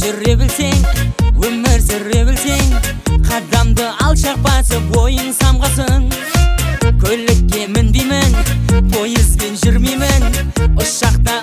жүре білсең өмір сүре білсең қадамды алшақ басып ойың самғасын. Көлікке мінбеймін пойызбен жүрмеймін ұшақта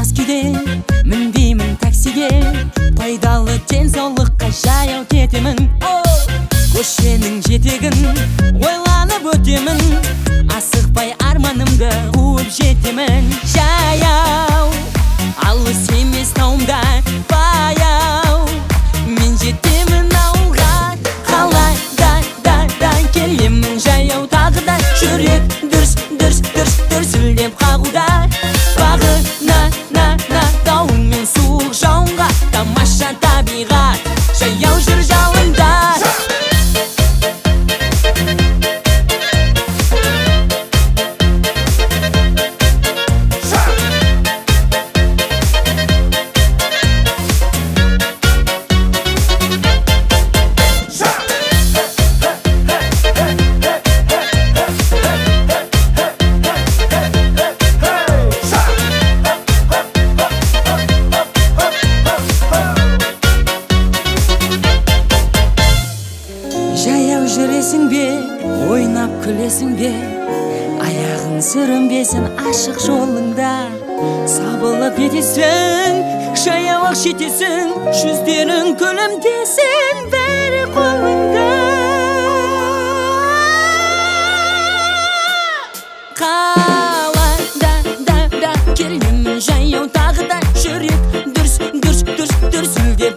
мас күйде мінбеймін таксиге. Пайдалы денсаулыққа жаяу кетемін. Көшенің жетегін ойланып жүресің бе? Ойнап күлесің бе? Аяғың сүрінбесін ашық жолыңда? Сабылып етесің жаяу ақ жетесің жүздерің күлімдесін бәрі қолыңда. Қалай да да да келемін жаяу тағы да жүрек дүрс дүрс дүрс дүрсілдеп